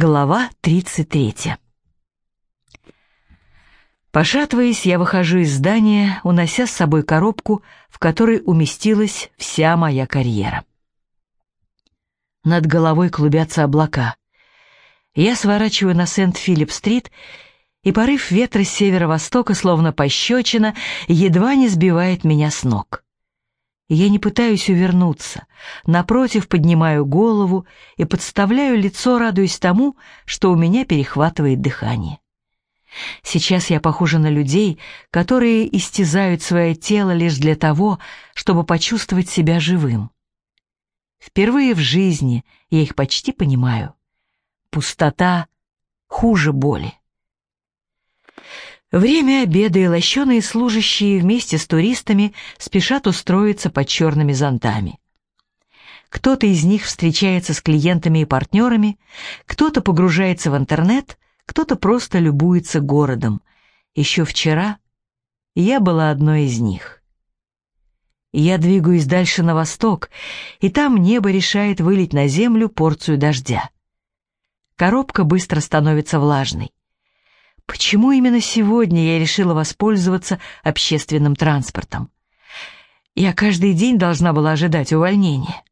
Глава 33. Пошатываясь, я выхожу из здания, унося с собой коробку, в которой уместилась вся моя карьера. Над головой клубятся облака. Я сворачиваю на Сент-Филипп-стрит, и порыв ветра с северо-востока, словно пощечина, едва не сбивает меня с ног. Я не пытаюсь увернуться, напротив, поднимаю голову и подставляю лицо, радуясь тому, что у меня перехватывает дыхание. Сейчас я похожа на людей, которые истязают свое тело лишь для того, чтобы почувствовать себя живым. Впервые в жизни я их почти понимаю. Пустота хуже боли. Время обеда и лощеные служащие вместе с туристами спешат устроиться под черными зонтами. Кто-то из них встречается с клиентами и партнерами, кто-то погружается в интернет, кто-то просто любуется городом. Еще вчера я была одной из них. Я двигаюсь дальше на восток, и там небо решает вылить на землю порцию дождя. Коробка быстро становится влажной. Почему именно сегодня я решила воспользоваться общественным транспортом? Я каждый день должна была ожидать увольнения.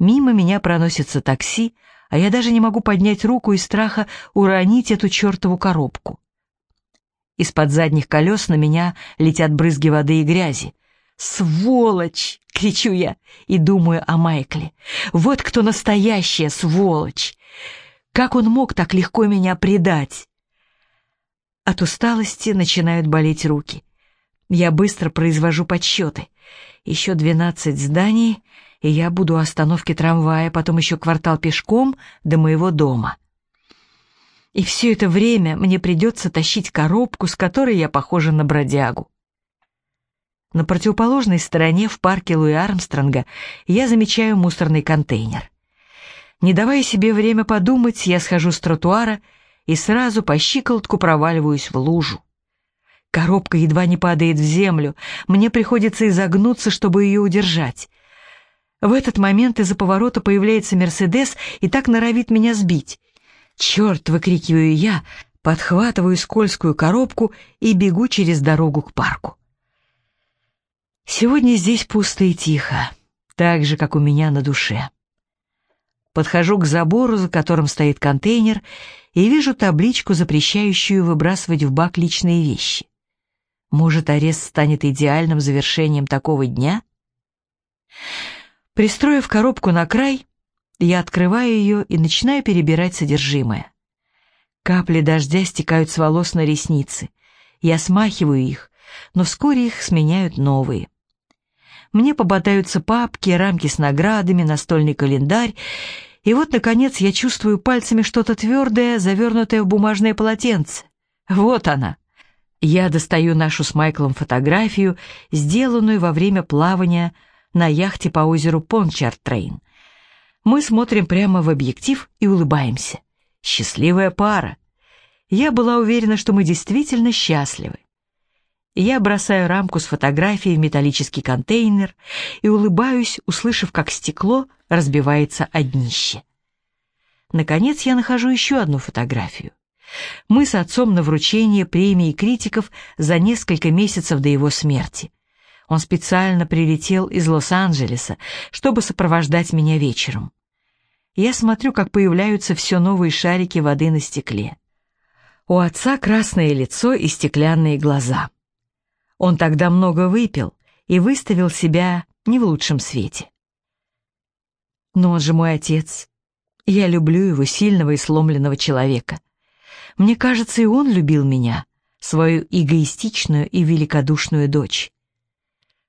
Мимо меня проносится такси, а я даже не могу поднять руку из страха уронить эту чертову коробку. Из-под задних колес на меня летят брызги воды и грязи. «Сволочь!» — кричу я и думаю о Майкле. «Вот кто настоящая сволочь! Как он мог так легко меня предать?» От усталости начинают болеть руки. Я быстро произвожу подсчеты. Еще двенадцать зданий, и я буду у остановки трамвая, потом еще квартал пешком до моего дома. И все это время мне придется тащить коробку, с которой я похожа на бродягу. На противоположной стороне в парке Луи Армстронга я замечаю мусорный контейнер. Не давая себе время подумать, я схожу с тротуара и сразу по щиколотку проваливаюсь в лужу. Коробка едва не падает в землю, мне приходится изогнуться, чтобы ее удержать. В этот момент из-за поворота появляется Мерседес и так норовит меня сбить. «Черт!» — выкрикиваю я, подхватываю скользкую коробку и бегу через дорогу к парку. Сегодня здесь пусто и тихо, так же, как у меня на душе. Подхожу к забору, за которым стоит контейнер, и вижу табличку, запрещающую выбрасывать в бак личные вещи. Может, арест станет идеальным завершением такого дня? Пристроив коробку на край, я открываю ее и начинаю перебирать содержимое. Капли дождя стекают с волос на ресницы. Я смахиваю их, но вскоре их сменяют новые. Мне попадаются папки, рамки с наградами, настольный календарь, и вот, наконец, я чувствую пальцами что-то твердое, завернутое в бумажное полотенце. Вот она. Я достаю нашу с Майклом фотографию, сделанную во время плавания на яхте по озеру Пончартрейн. Мы смотрим прямо в объектив и улыбаемся. Счастливая пара. Я была уверена, что мы действительно счастливы. Я бросаю рамку с фотографией в металлический контейнер и улыбаюсь, услышав, как стекло разбивается о днище. Наконец я нахожу еще одну фотографию. Мы с отцом на вручение премии критиков за несколько месяцев до его смерти. Он специально прилетел из Лос-Анджелеса, чтобы сопровождать меня вечером. Я смотрю, как появляются все новые шарики воды на стекле. У отца красное лицо и стеклянные глаза. Он тогда много выпил и выставил себя не в лучшем свете. Но он же мой отец. Я люблю его, сильного и сломленного человека. Мне кажется, и он любил меня, свою эгоистичную и великодушную дочь.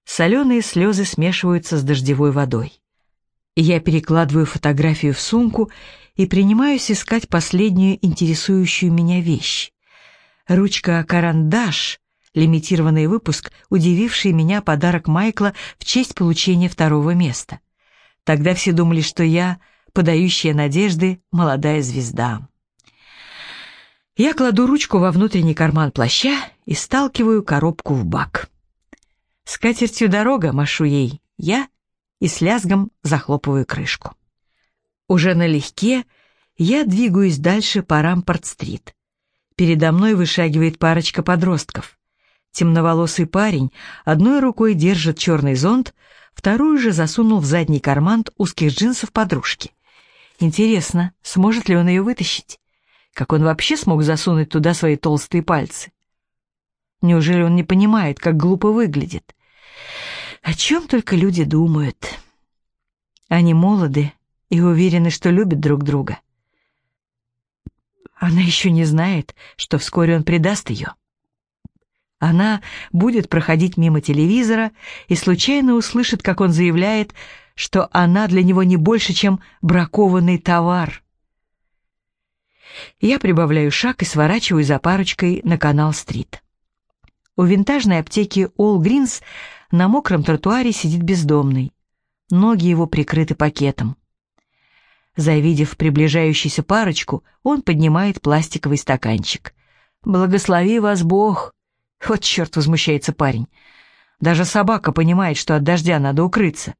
Соленые слезы смешиваются с дождевой водой. Я перекладываю фотографию в сумку и принимаюсь искать последнюю интересующую меня вещь. Ручка-карандаш, лимитированный выпуск, удививший меня подарок Майкла в честь получения второго места. Тогда все думали, что я, подающая надежды, молодая звезда. Я кладу ручку во внутренний карман плаща и сталкиваю коробку в бак. С катертью дорога машу ей я и с лязгом захлопываю крышку. Уже налегке Я двигаюсь дальше по Рампорт-стрит. Передо мной вышагивает парочка подростков. Темноволосый парень одной рукой держит черный зонт, вторую же засунул в задний карман узких джинсов подружки. Интересно, сможет ли он ее вытащить? Как он вообще смог засунуть туда свои толстые пальцы? Неужели он не понимает, как глупо выглядит? О чем только люди думают. Они молоды и уверены, что любят друг друга. Она еще не знает, что вскоре он предаст ее. Она будет проходить мимо телевизора и случайно услышит, как он заявляет, что она для него не больше, чем бракованный товар. Я прибавляю шаг и сворачиваю за парочкой на канал-стрит. У винтажной аптеки All Greens на мокром тротуаре сидит бездомный. Ноги его прикрыты пакетом. Завидев приближающуюся парочку, он поднимает пластиковый стаканчик. «Благослови вас Бог!» Вот черт, возмущается парень. Даже собака понимает, что от дождя надо укрыться.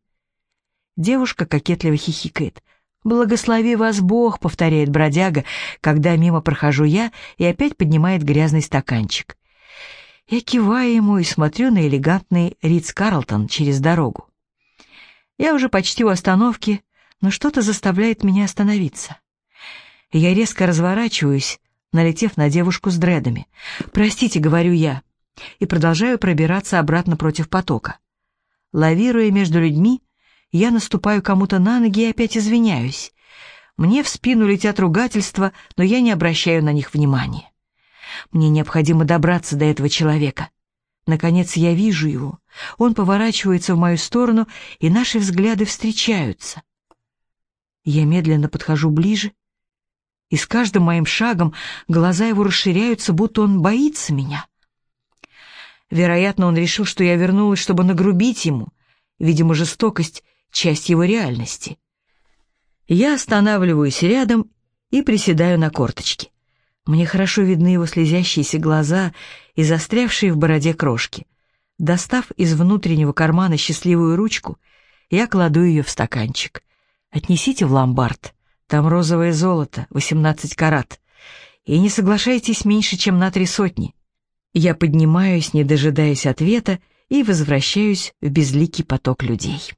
Девушка кокетливо хихикает. «Благослови вас Бог», — повторяет бродяга, когда мимо прохожу я и опять поднимает грязный стаканчик. Я киваю ему и смотрю на элегантный Ридс Карлтон через дорогу. Я уже почти у остановки, но что-то заставляет меня остановиться. Я резко разворачиваюсь, налетев на девушку с дредами. «Простите», — говорю я, и продолжаю пробираться обратно против потока. Лавируя между людьми, я наступаю кому-то на ноги и опять извиняюсь. Мне в спину летят ругательства, но я не обращаю на них внимания. Мне необходимо добраться до этого человека. Наконец я вижу его. Он поворачивается в мою сторону, и наши взгляды встречаются. Я медленно подхожу ближе, и с каждым моим шагом глаза его расширяются, будто он боится меня. Вероятно, он решил, что я вернулась, чтобы нагрубить ему. Видимо, жестокость — часть его реальности. Я останавливаюсь рядом и приседаю на корточки. Мне хорошо видны его слезящиеся глаза и застрявшие в бороде крошки. Достав из внутреннего кармана счастливую ручку, я кладу ее в стаканчик. «Отнесите в ломбард. Там розовое золото, 18 карат. И не соглашайтесь меньше, чем на три сотни». Я поднимаюсь, не дожидаясь ответа, и возвращаюсь в безликий поток людей.